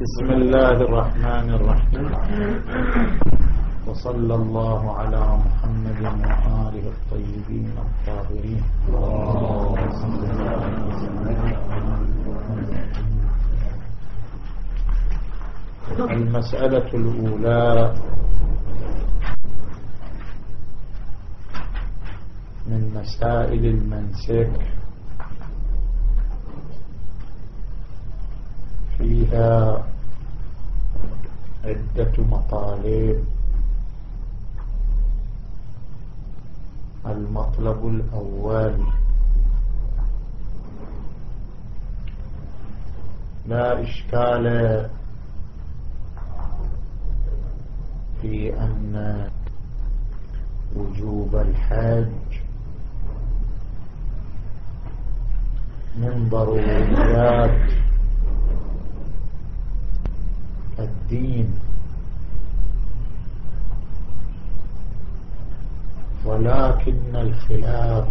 بسم الله الرحمن الرحيم. وصلى الله على محمد وآله الطيبين الطاهرين. المسألة الأولى من مسائل المنسك. فيها عدة مطالب. المطلب الأول. لا إشكال في أن وجوب الحج من ضروريات الدين. ولكن الخلاف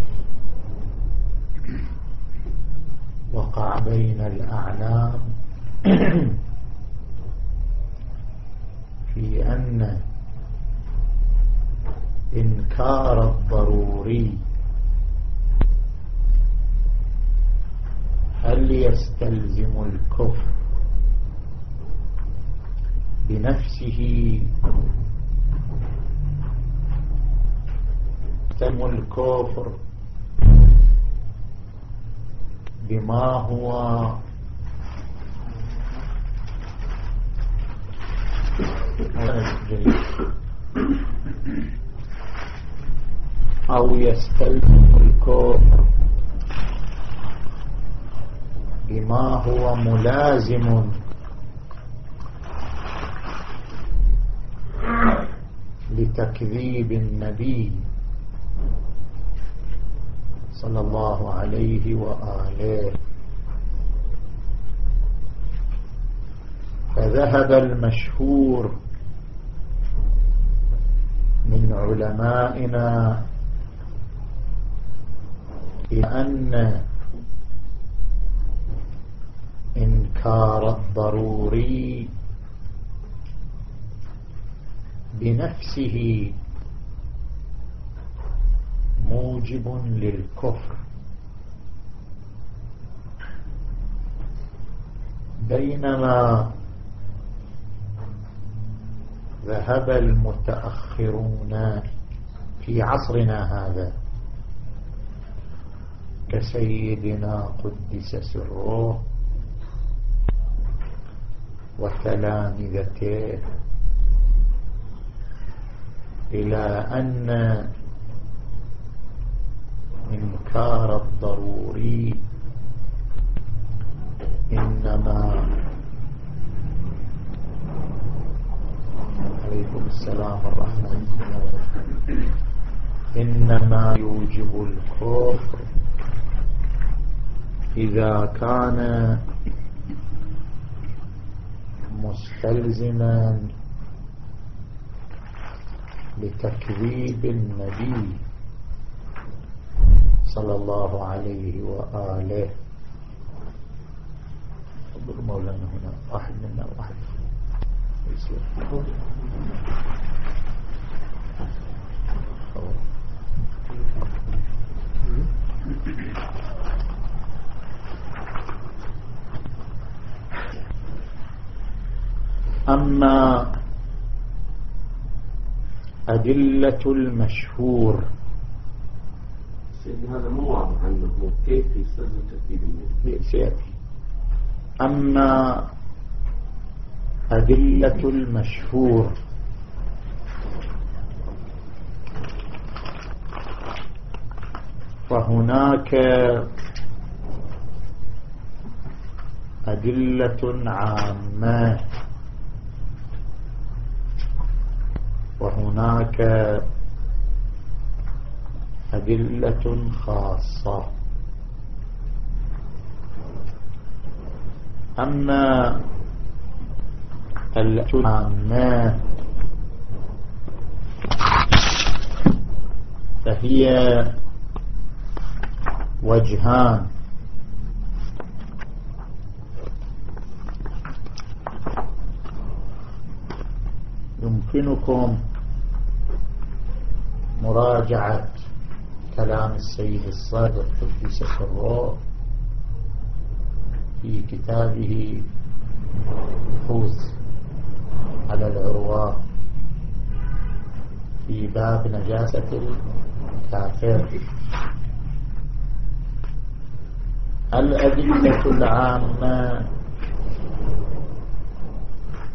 وقع بين الأعلام في أن إنكار الضروري هل يستلزم الكفر بنفسه. تم الكفر بما هو. أو يستلزم الكفر بما هو ملازم. لتكذيب النبي صلى الله عليه وآله. فذهب المشهور من علمائنا إلى أن إنكار الضروري بنفسه موجب للكفر بينما ذهب المتأخرون في عصرنا هذا كسيدنا قدس سره وتلامذته إلى أن إنكار الضروري إنما عليكم السلام الرحمن إنما يوجب الكفر إذا كان مستلزما لتكذيب النبي صلى الله عليه وآله. انظر مولانا هنا واحد منا واحد. يصير أما أدلة المشهور. هذا مو واضح عنه كيف يستلزم ترتيب سيأتي أما أدلة المشهور. فهناك أدلة عامة. وهناك أدلة خاصة. أما العامة فهي وجهان. يمكنكم مراجعة كلام السيد الصادق قدس سره في كتابه حوث على العروة في باب نجاسة الكافر. الأدلة العامة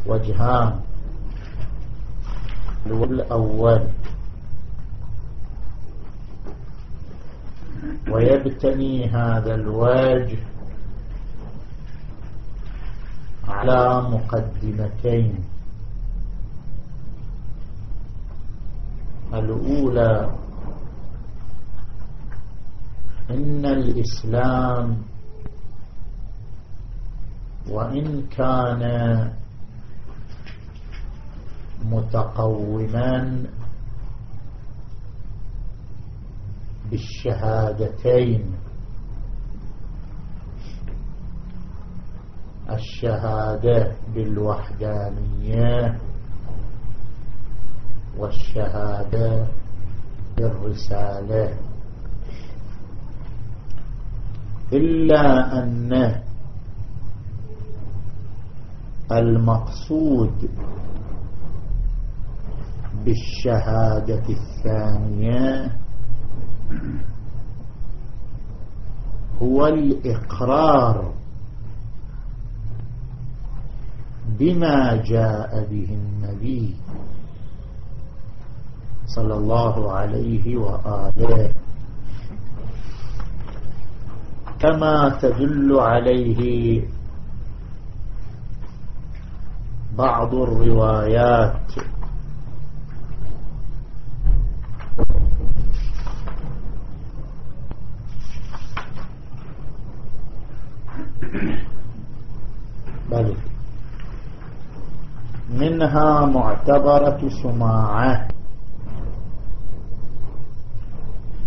وجهان. الأول ويبتني هذا الوجه على مقدمتين. الأولى إن الإسلام وإن كان متقوما بالشهادتين الشهادة بالوحدانية والشهادة بالرسالة. إلا أن المقصود بالشهادة الثانية هو الإقرار بما جاء به النبي صلى الله عليه وآله. كما تدل عليه بعض الروايات بل منها معتبرة سماعة.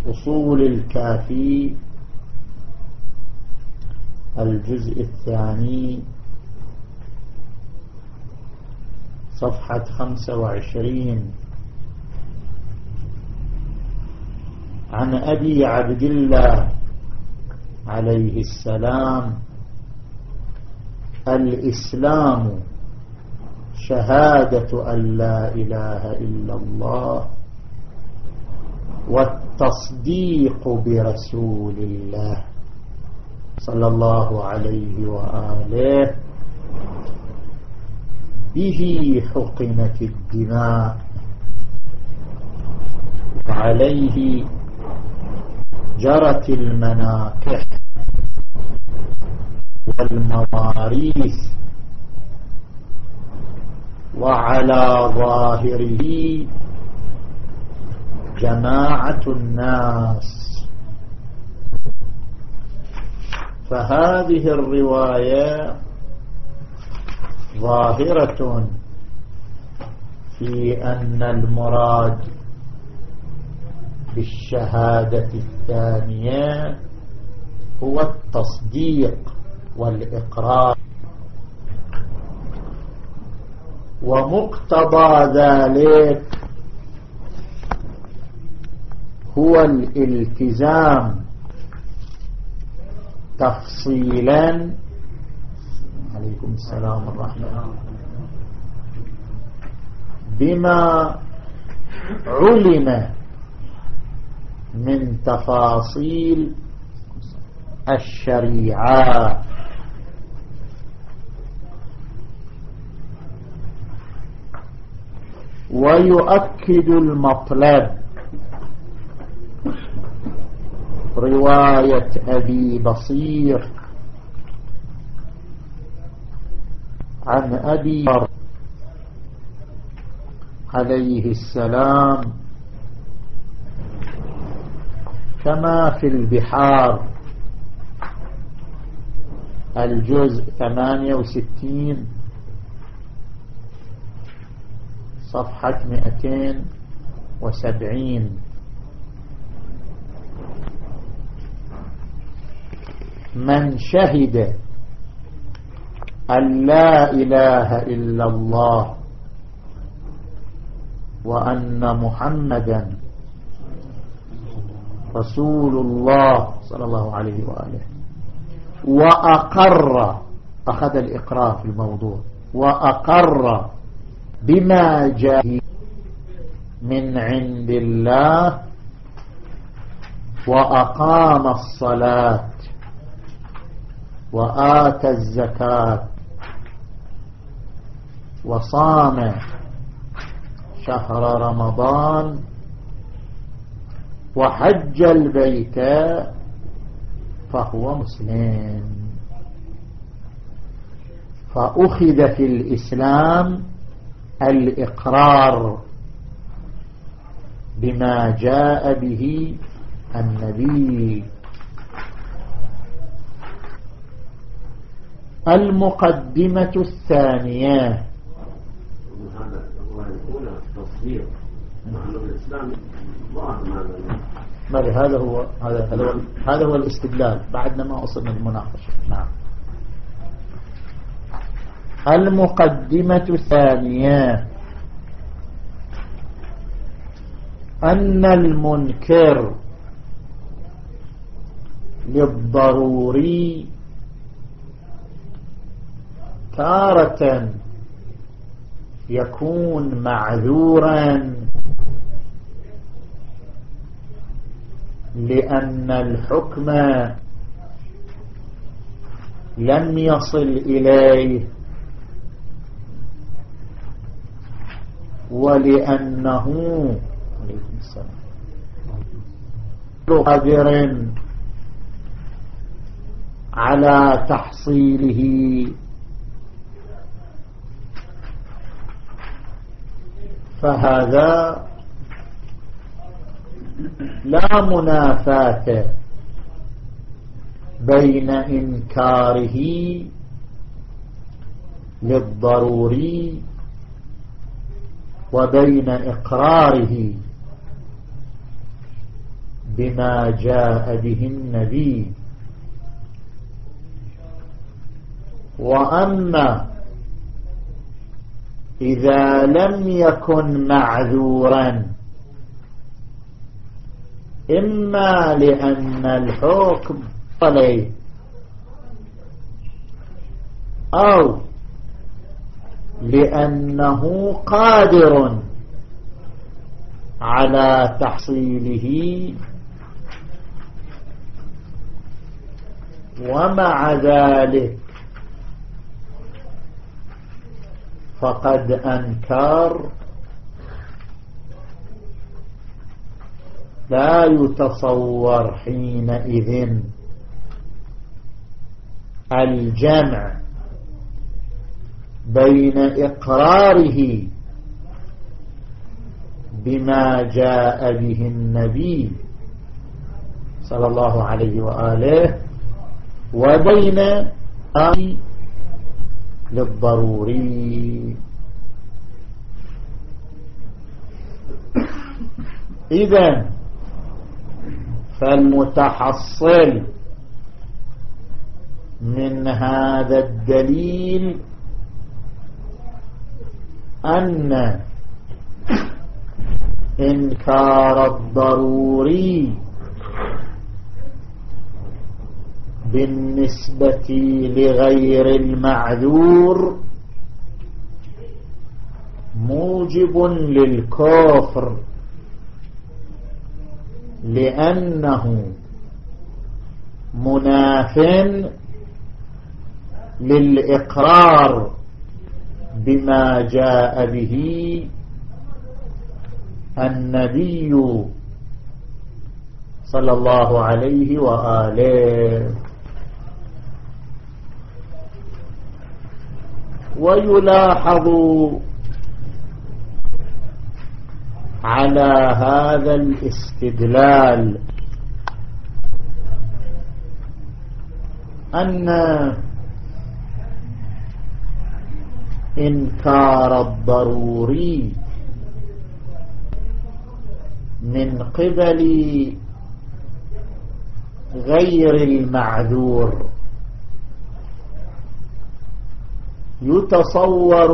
أصول الكافي. الجزء الثاني. صفحة خمسة وعشرين. عن أبي عبد الله عليه السلام. الإسلام. شهادة أن لا إله إلا الله والتصديق برسول الله صلى الله عليه وآله. به حقنت الدماء عليه جرت المناكح والمواريث. وعلى ظاهره جماعة الناس. فهذه الرواية ظاهرة في أن المراد بالشهادة الثانية هو التصديق والإقرار. ومقتضى ذلك هو الالتزام تفصيلا. عليكم السلام الرحمة بما علم من تفاصيل الشريعة. ويؤكد المطلب. رواية أبي بصير. عن أبي عليه السلام. كما في البحار. الجزء 68 صفحة 270 من شهد أن لا إله إلا الله وأن محمدا رسول الله صلى الله عليه وآله وأقر أخذ الإقرار في الموضوع وأقر بما جاء من عند الله وأقام الصلاة وآتى الزكاة وصام شهر رمضان وحج البيت فهو مسلم. فأخذ في الإسلام الإقرار بما جاء به النبي. المقدمة الثانية. هذا هو؟ هذا هو هذا هو, الاستدلال. بعدنا ما وصلنا للمناقشة. نعم. المقدمة الثانية. أن المنكر للضروري تارة يكون معذورا لأن الحكم لم يصل إليه. ولأنه قادر على تحصيله. فهذا لا منافاة بين إنكاره للضروري وبين إقراره بما جاء به النبي. وأما إذا لم يكن معذورا إما لأن الحكم عليه أو لأنه قادر على تحصيله ومع ذلك فقد أنكر لا يتصور حينئذ الجمع بين إقراره بما جاء به النبي صلى الله عليه وآله وبين آي للضروري. إذا فالمتحصل من هذا الدليل أن إنكار الضروري بالنسبة لغير المعذور موجب للكفر لأنه مناف للإقرار. بما جاء به النبي صلى الله عليه وآله. ويلاحظ على هذا الاستدلال أن إنكار الضروري من قبل غير المعذور. يتصور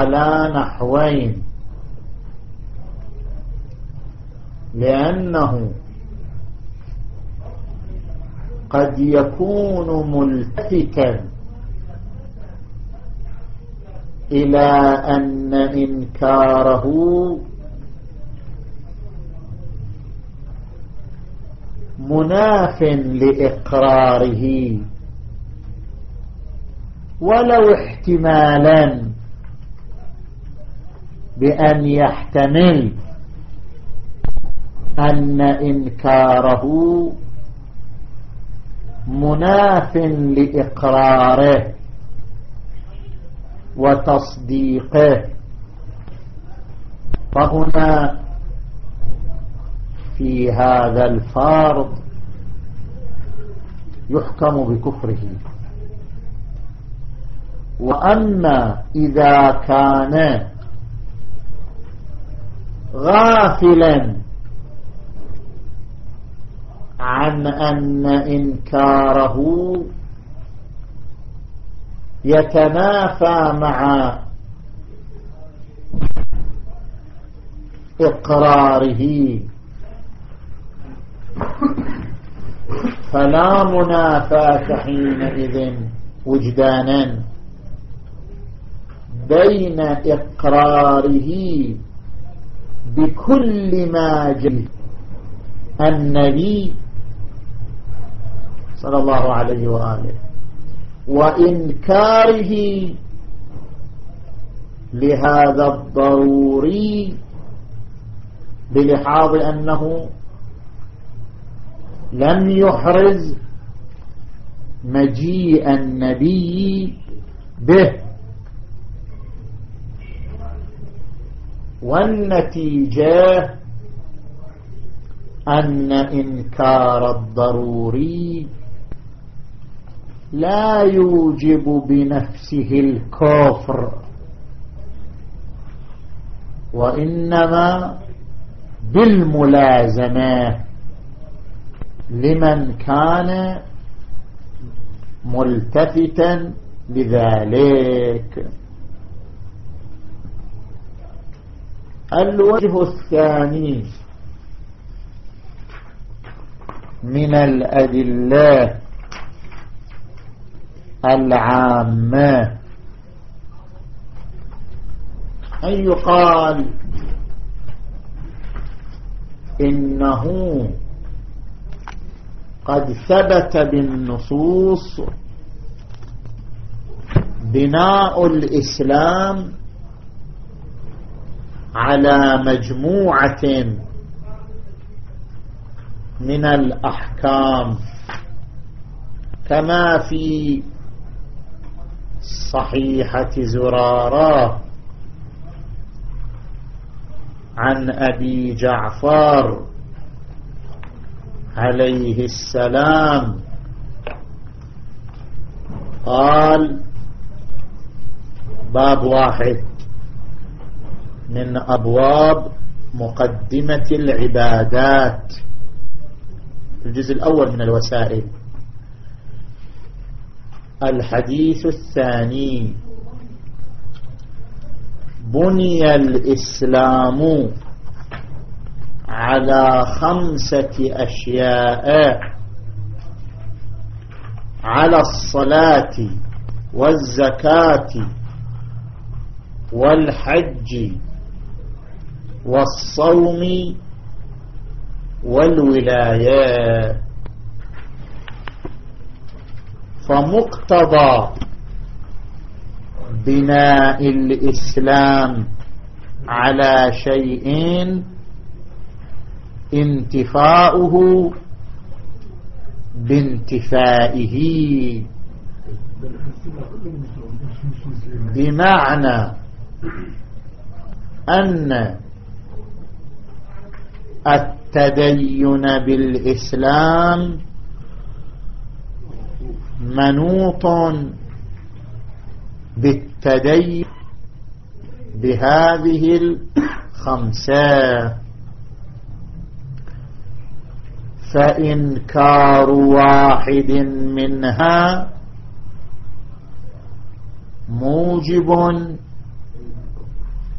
على نحوين. لأنه قد يكون ملتفتا إلى أن إنكاره مناف لإقراره. ولو احتمالا بأن يحتمل أن إنكاره مناف لإقراره. وتصديقه. فهنا في هذا الفرض يحكم بكفره. وأما إذا كان غافلا عن أن إنكاره يتنافى مع إقراره. فلا منافاة حينئذ وجدانا بين إقراره بكل ما جاء النبي صلى الله عليه وآله وإنكاره لهذا الضروري بلحاظ أنه لم يحرز مجيء النبي به والنتيجة أن إنكار الضروري لا يوجب بنفسه الكفر. وإنما بالملازمة لمن كان ملتفتا لذلك. الوجه الثاني من الأدلة العامة. أن يقال إنه قد ثبت بالنصوص بناء الإسلام على مجموعة من الأحكام كما في صحيحة زرارة عن أبي جعفر عليه السلام. قال باب واحد من أبواب مقدمة العبادات. الجزء الأول من الوسائل. الحديث الثاني. بني الإسلام على خمسة أشياء. على الصلاة والزكاة والحج والصوم والولايات فمقتضى بناء الإسلام على شيء انتفاؤه بانتفائه. بمعنى أن التدين بالإسلام منوط بالتدين بهذه الخمسة. فإنكار واحد منها موجب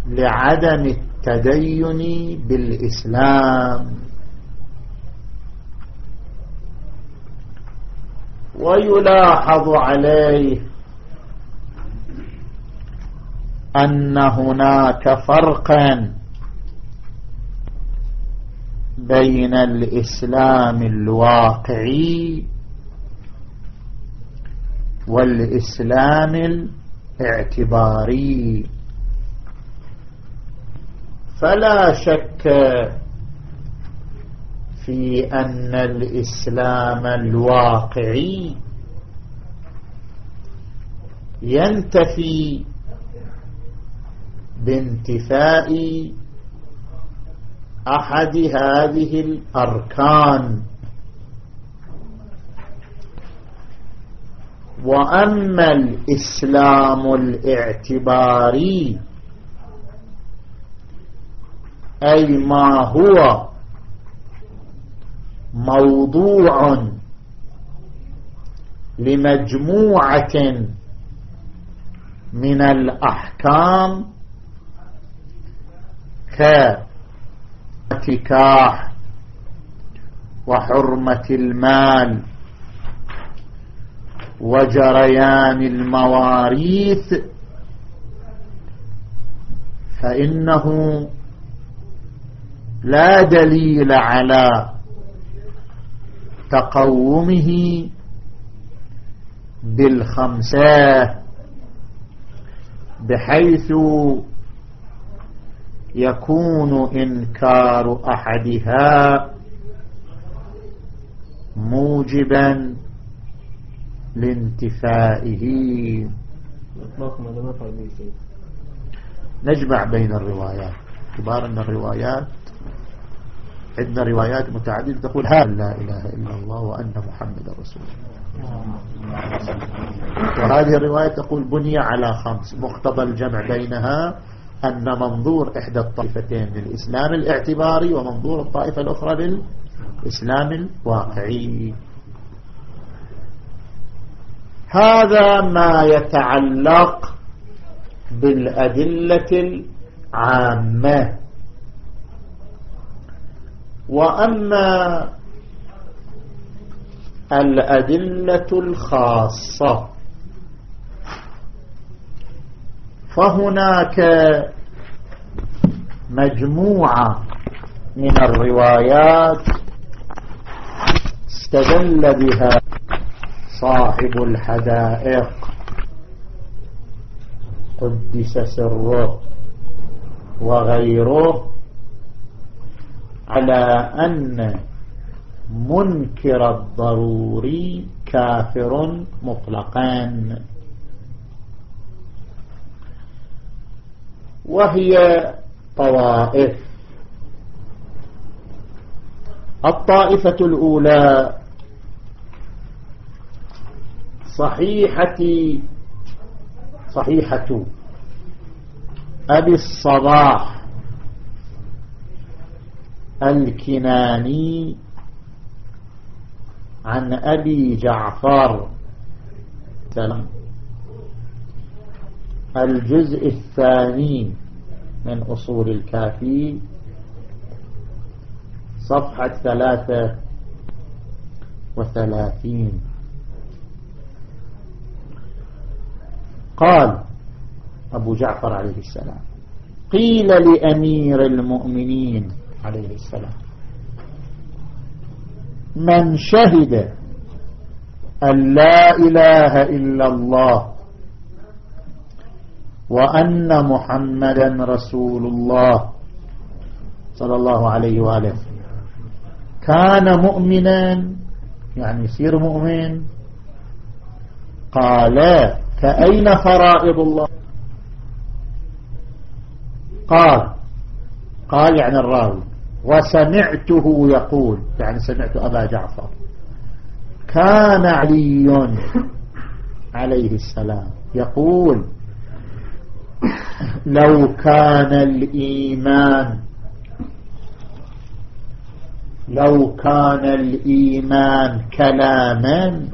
لعدم التدين بالإسلام. ويلاحظ عليه أن هناك فرقا بين الإسلام الواقعي والإسلام الاعتباري. فلا شك في أن الإسلام الواقعي ينتفي بانتفاء أحد هذه الأركان وأما الإسلام الاعتباري أي ما هو موضوع لمجموعة من الأحكام كاتكاح وحرمة المال وجريان المواريث فإنه لا دليل على تقومه بالخمسة بحيث يكون إنكار أحدها موجبا لانتفائه. نجمع بين الروايات. اعتبار أن الروايات عندنا روايات متعددة تقول هذا لا إله إلا الله وأن محمد رسول الله. وهذه الرواية تقول بني على خمس. مقتضى الجمع بينها أن منظور إحدى الطائفتين للإسلام الاعتباري ومنظور الطائفة الأخرى للإسلام الواقعي. هذا ما يتعلق بالأدلة العامة. وأما الأدلة الخاصة فهناك مجموعة من الروايات استدل بها صاحب الحدائق. قدس سره وغيره. على أن منكر الضروري كافر مطلقا. وهي طوائف. الطائفة الأولى صحيحة صحيحة أبي الصباح. الكناني عن أبي جعفر. سلام. الجزء الثاني من أصول الكافي. صفحة ثلاثة وثلاثين. قال أبو جعفر عليه السلام قيل لأمير المؤمنين عليه السلام. من شهد أن لا إله إلا الله وأن محمدا رسول الله صلى الله عليه وآله. كان مؤمنا يعني يصير مؤمن. قال فأين فرائض الله؟ قال قال يعني الراوي. وسمعته يقول يعني سمعت أبا جعفر. كان علي عليه السلام يقول لو كان الإيمان لو كان الإيمان كلاما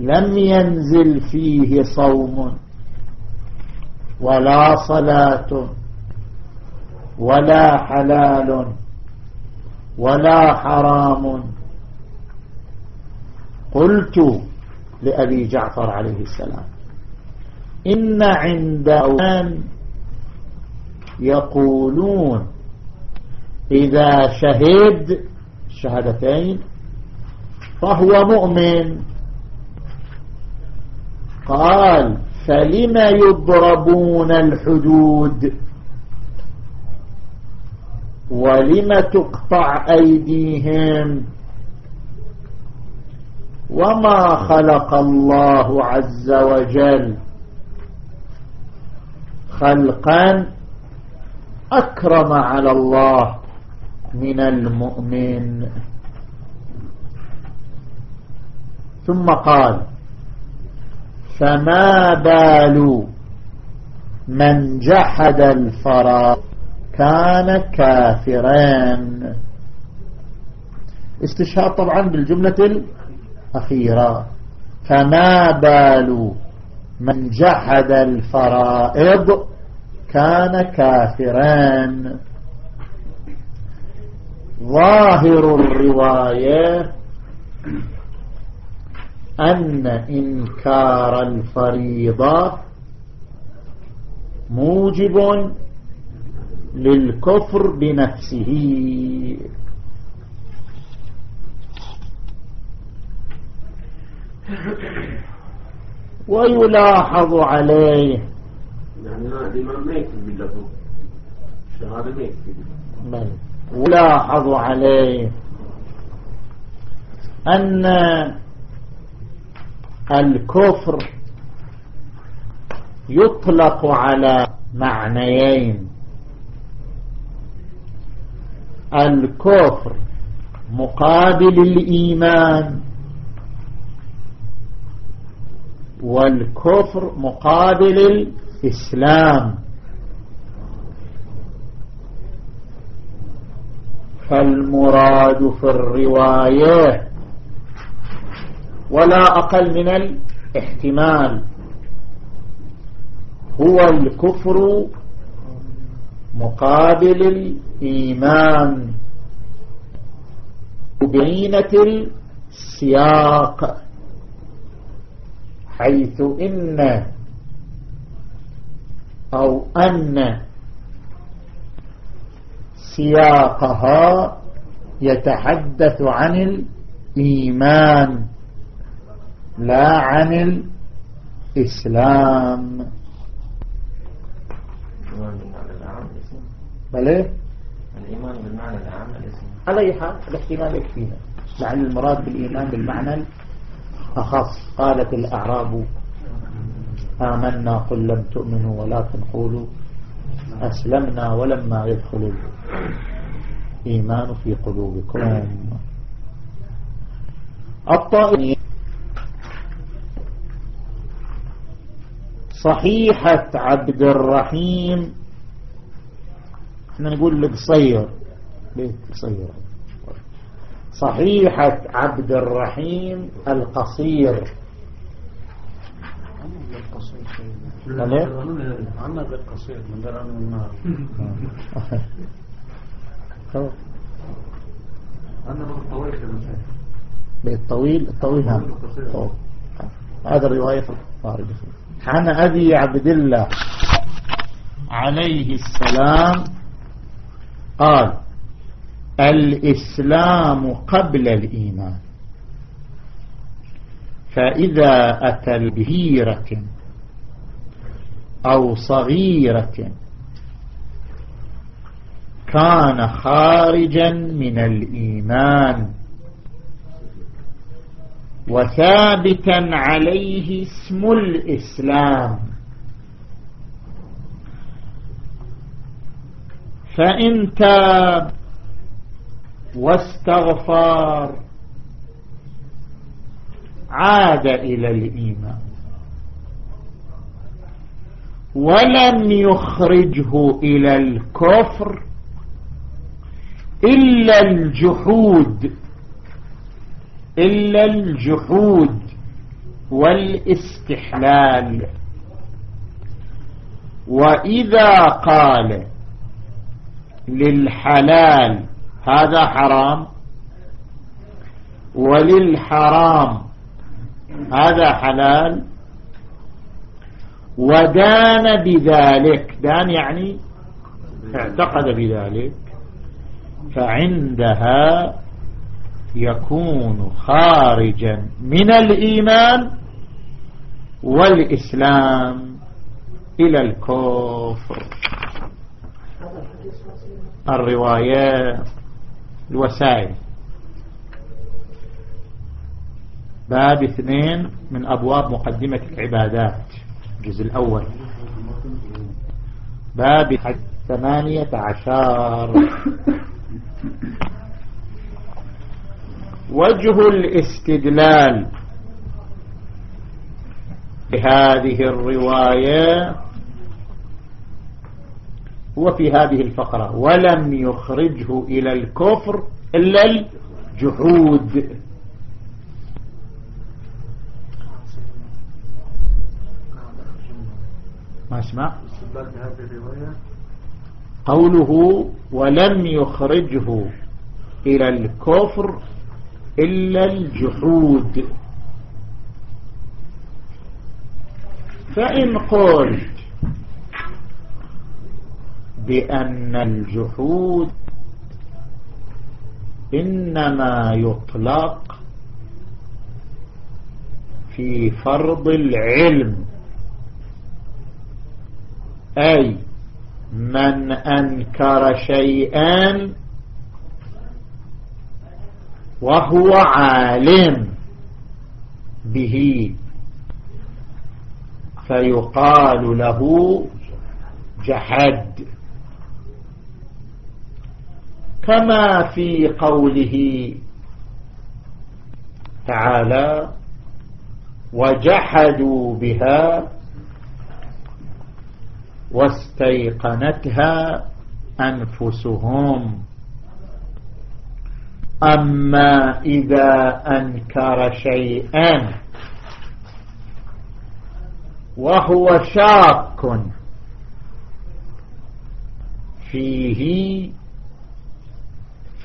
لم ينزل فيه صوم ولا صلاة ولا حلال ولا حرام. قلت لأبي جعفر عليه السلام إن عند أوان يقولون إذا شهد الشهادتين فهو مؤمن. قال فلم يضربون الحدود؟ ولم تقطع أيديهم؟ وما خلق الله عز وجل خلقا أكرم على الله من المؤمن. ثم قال فما بال من جحد الفراغ؟ كان كافرا. استشهاد طبعا بالجملة الأخيرة. فما بال من جحد الفرائض كان كافرا. ظاهر الرواية أن إنكار الفريضة موجب للكفر بنفسه. ويلاحظ عليه. يعني الإمام ما الشهادة ما يكتب بل ويلاحظ عليه أن الكفر يطلق على معنيين. الكفر مقابل الإيمان. والكفر مقابل الإسلام. فالمراد في الرواية ولا أقل من الاحتمال هو الكفر مقابل الإيمان. بينة السياق. حيث إن أو أن سياقها يتحدث عن الإيمان لا عن الإسلام. بل إيه؟ الإيمان بالمعنى العام؟ على أي حال؟ الاحتمال يكفينا. لعل المراد بالإيمان بالمعنى أخص قالت الأعراب آمنا قل لم تؤمنوا ولكن قولوا أسلمنا ولما يدخل الإيمان في قلوبكم. الطائر صحيحة عبد الرحيم إحنا نقول لقصير ليه قصير صحيحة عبد الرحيم القصير. عنا بالقصير من دران النار. عنا بالطويل بالطويل الطويل نعم هذا الرواية خارج عن أبي عبد الله عليه السلام قال الإسلام قبل الإيمان. فإذا أتى البهيرة أو صغيرة كان خارجا من الإيمان وثابتا عليه اسم الإسلام. فإن تاب واستغفار عاد إلى الإيمان. ولم يخرجه إلى الكفر إلا الجحود إلا الجحود والاستحلال. وإذا قال للحلال. هذا حرام. وللحرام. هذا حلال. ودان بذلك. دان يعني اعتقد بذلك. فعندها يكون خارجا من الإيمان والإسلام إلى الكفر. الرواية الوسائل. باب اثنين من أبواب مقدمة العبادات. الجزء الأول. باب ثمانية عشر. وجه الاستدلال. بهذه الرواية هو في هذه الفقرة. ولم يخرجه إلى الكفر إلا الجحود. ما اسمع؟ قوله ولم يخرجه إلى الكفر إلا الجحود. فإن قلت بأن الجحود إنما يطلق في فرض العلم أي من أنكر شيئا وهو عالم به فيقال له جحد. كما في قوله تعالى وجحدوا بها واستيقنتها أنفسهم. أما إذا أنكر شيئا وهو شاك فيه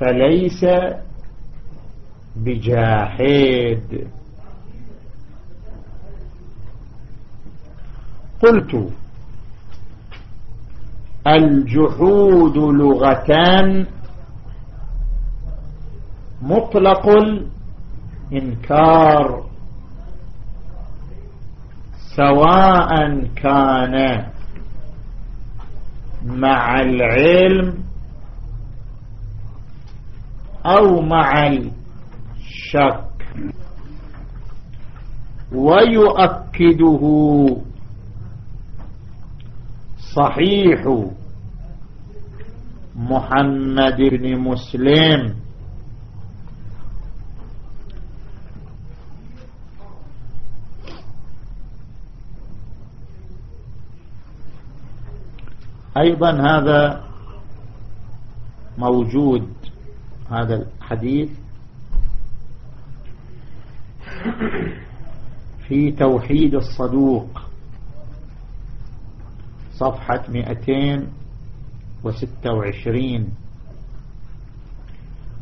فليس بجاحد قلت الجحود لغتان مطلق الإنكار سواء كان مع العلم أو مع الشك. ويؤكده صحيح محمد بن مسلم. أيضا هذا موجود. هذا الحديث في توحيد الصدوق صفحة 226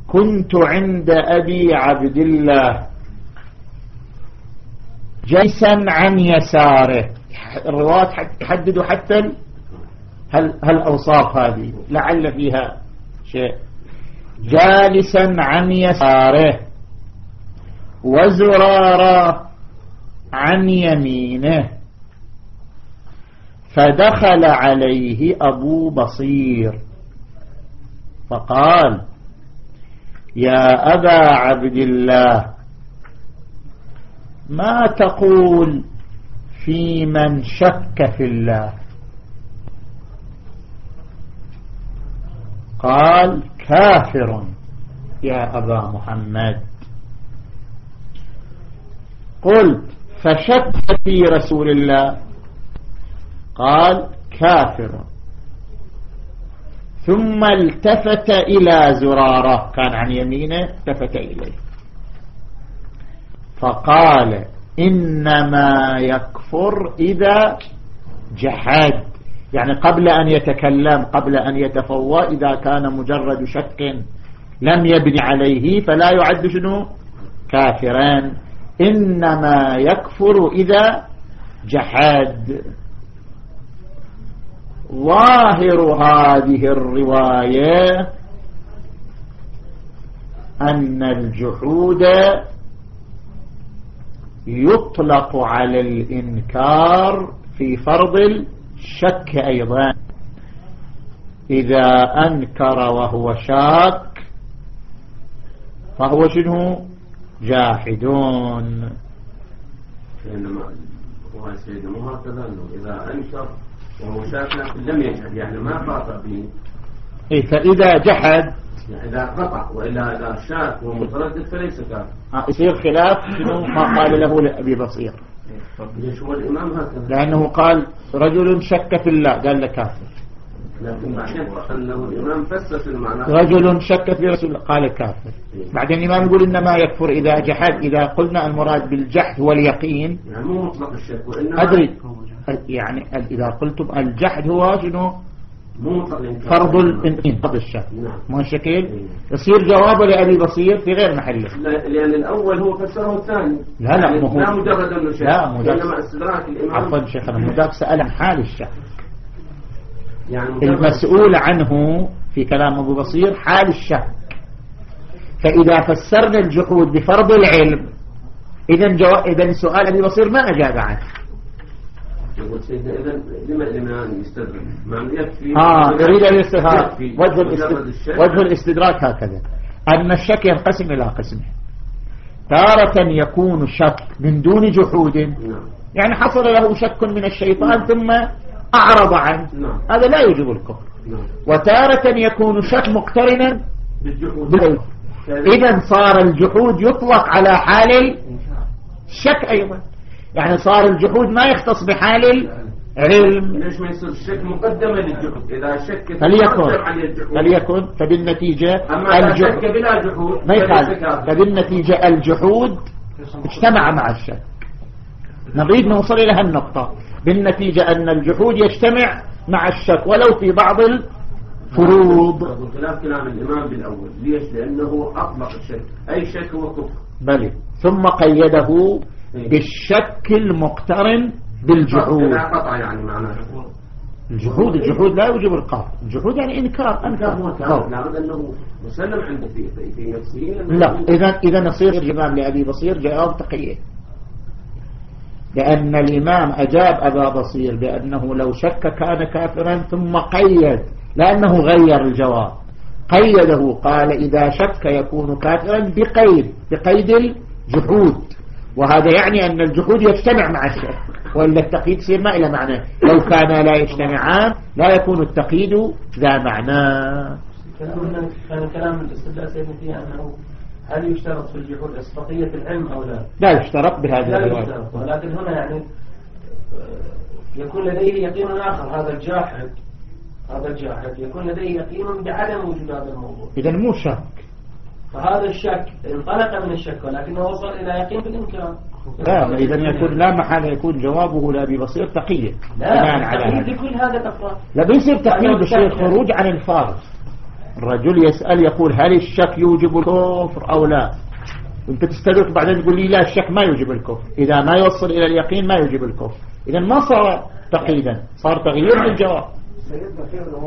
كنت عند أبي عبد الله جيسا عن يساره. الرواة يحددوا حتى هل هالأوصاف هذه؟ لعل فيها شيء. جالسا عن يساره وزرارا عن يمينه فدخل عليه أبو بصير. فقال يا أبا عبد الله ما تقول في من شك في الله؟ قال كافر يا أبا محمد. قلت فشك في رسول الله. قال كافر. ثم التفت إلى زرارة. كان عن يمينه التفت إليه. فقال إنما يكفر إذا جحد. يعني قبل أن يتكلم قبل أن يتفوى إذا كان مجرد شك لم يبني عليه فلا يعد شنو؟ كافرا إنما يكفر إذا جحد. ظاهر هذه الرواية أن الجحود يطلق على الإنكار في فرض الشك أيضا. إذا أنكر وهو شاك فهو شنو؟ جاحدون. إنما هو سيدنا مو هكذا أنه إذا أنكر وهو شاك لكن لم يجحد. يعني ما خاطر به. إيه فإذا جحد. يعني إذا قطع وإلا إذا شاك ومتردد فليس كافر آه، يصير خلاف شنو؟ ما قال له لأبي بصير. لأنه قال رجل شك في الله قال له كافر. لكن بعدين أنه الإمام فسر المعنى. رجل شك في رسول الله قال كافر. بعدين الإمام يقول إنما يكفر إذا جحد إذا قلنا المراد بالجحد هو اليقين يعني مو مطلق الشك أدري. يعني إذا قلتم الجحد هو شنو؟ فرض فرض الشك. ما شكل؟ يصير جوابه لأبي بصير في غير محله. لا- لأن الأول هو فسره الثاني. لا، لا، يعني مو. لا مجرد أنه شك لا، مجرد. إنما استدراك الإمام. عفوا شيخنا مداك سأل عن حال الشك يعني مجرد المسؤول عنه في كلام أبو بصير حال الشك فإذا فسرنا الجحود بفرض العلم إذا جو... إذا سؤال أبي بصير ما أجاب عنه. يقول سيدنا إذا لما الإمام يستدرك؟ مع أنه يكفي آه يريد يكفي. وجه. الشك. وجه الاستدراك هكذا. أن الشك ينقسم إلى قسمين. تارة يكون شك من دون جحود. نعم. يعني حصل له شك من الشيطان ثم أعرض عنه. نعم. هذا لا يجب الكفر. نعم. وتارة يكون شك مقترنا بالجحود. إذا صار الجحود يطلق على حال الشك أيضا. يعني صار الجحود ما يختص بحال العلم. ليش ما يصير الشك مقدمة للجحود؟ إذا شك فليكن. فليكن. فبالنتيجة أما إذا شك الجحود بلا جحود ما يخالف. فبالنتيجة الجحود اجتمع مع الشك. نريد نوصل إلى هالنقطة. بالنتيجة أن الجحود يجتمع مع الشك ولو في بعض الفروض. خلاف كلام الإمام بالأول. ليش؟ لأنه أطلق الشك. أي شك هو كفر. بل ثم قيده بالشك المقترن بالجحود. لا قطع يعني معناه. الجحود الجحود لا يوجب القهر الجحود يعني إنكار أنكر هو قول. كافر لابد أنه مسلم عنده في في- نفسه. لا. إذا إذا نصير الإمام لأبي بصير جواب تقية لأن الإمام أجاب أبا بصير بأنه لو شك كان كافرا ثم قيد لأنه غير الجواب. قيده قال إذا شك يكون كافرا بقيد بقيد الجحود. وهذا يعني أن الجحود يجتمع مع الشك وإلا التقييد يصير ما إلى معنى. لو كان لا يجتمعان لا يكون التقييد ذا معنى. كان كلام الاستدلال سيدنا فيه أنه هل يشترط في الجحود إسقاطية العلم أو لا؟ لا يشترط بهذه لا يشترط ولكن هنا يعني آه، يكون لديه يقين آخر هذا الجاحد هذا الجاحد يكون لديه يقين بعدم وجود هذا الموضوع. إذا مو شك فهذا الشك انطلق من الشك ولكنه وصل إلى يقين بالإنكار. لا إذا يكون لا محالة يكون جوابه لأبي بصير تقية لا على تقييد هذا. الأفراد لا بيصير بصير شك. خروج عن الفارغ الرجل يسأل يقول هل الشك يوجب الكفر أو لا؟ وأنت تستدرك بعدين تقول لي لا الشك ما يوجب الكفر. إذا ما يوصل إلى اليقين ما يوجب الكفر. إذا ما صار تقييدا صار تغيير للجواب.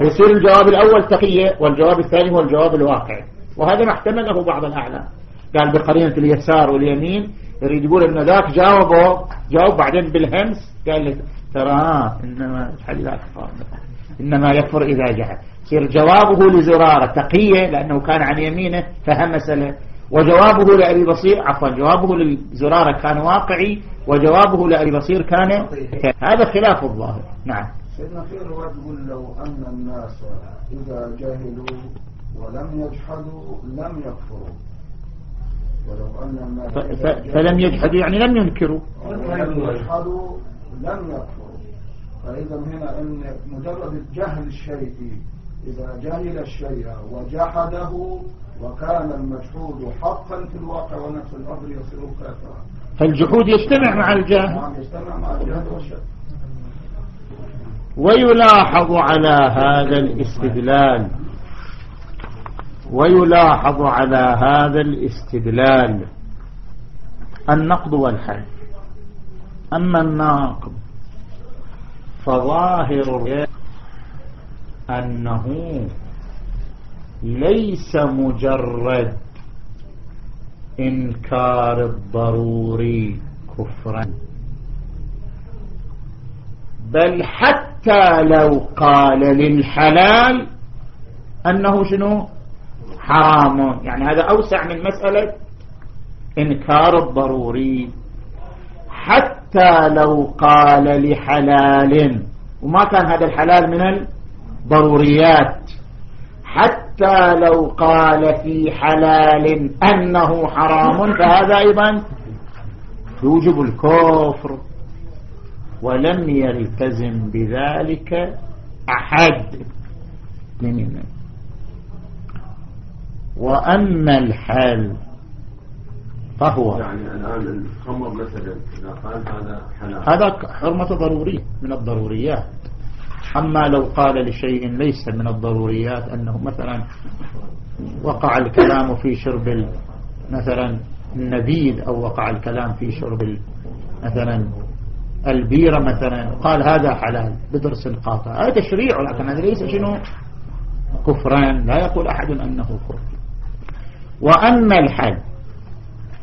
يصير الجواب الأول تقية والجواب الثاني هو الجواب الواقعي. وهذا ما احتمله بعض الأعلام. قال بقرينة اليسار واليمين يريد يقول إن ذاك جاوبه جاوب بعدين بالهمس قال لك ترى إنما. إنما يكفر إذا جحد يصير جوابه لزرارة تقية لأنه كان عن يمينه فهمس له. وجوابه لأبي بصير عفوا جوابه للزرارة كان واقعي وجوابه لأبي بصير كان هذا خلاف الظاهر. نعم. سيدنا في الرواية يقول لو أن الناس إذا جهلوا ولم يجحدوا لم يكفروا. ولو أن فلم يجحدوا يعني لم ينكروا. ولم يجحدوا لم يكفروا. فإذا هنا أن مجرد الجهل الشيء إذا جهل الشيء وجحده وكان المجحود حقا في الواقع ونفس الأمر يصير كافرا. فالجحود يجتمع مع الجهل. نعم يجتمع مع الجهل والشك ويلاحظ على هذا الاستدلال. ويلاحظ على هذا الاستدلال النقد والحل أما الناقض فظاهر أنه ليس مجرد إنكار الضروري كفرا بل حتى لو قال للحلال أنه شنو؟ حرام. يعني هذا أوسع من مسألة إنكار الضروري. حتى لو قال لحلال وما كان هذا الحلال من الضروريات. حتى لو قال في حلال أنه حرام فهذا أيضا يوجب الكفر. ولم يلتزم بذلك أحد من وأما الحال فهو يعني الآن الخمر مثلا إذا قال هذا حلال. هذا حرمة ضرورية من الضروريات. أما لو قال لشيء ليس من الضروريات أنه مثلا وقع الكلام في شرب مثلا النبيذ أو وقع الكلام في شرب مثلا البيرة مثلا قال هذا حلال بدرس القاطع هذا تشريع لكن هذا ليس شنو؟ كفران لا يقول أحد أنه كفر. وأما الحل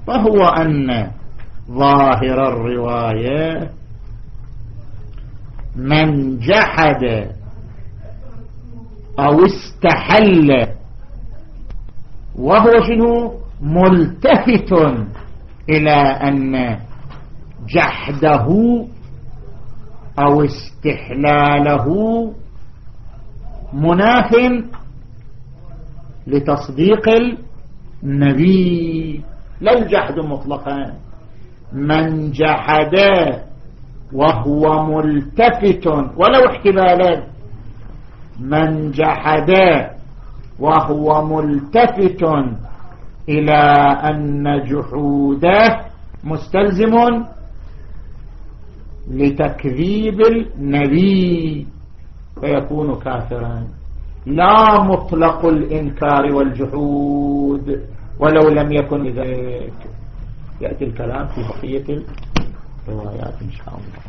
فهو أن ظاهر الرواية من جحد أو استحل وهو شنو؟ ملتفت إلى أن جحده أو استحلاله مناف لتصديق النبي لا الجحد مطلقا. من جحد وهو ملتفت. ولو احتمالا. من جحد وهو ملتفت إلى أن جحوده مستلزم لتكذيب النبي. فيكون كافرا. لا مطلق الإنكار والجحود. ولو لم يكن ذلك. يأتي الكلام في بقية الروايات إن شاء الله.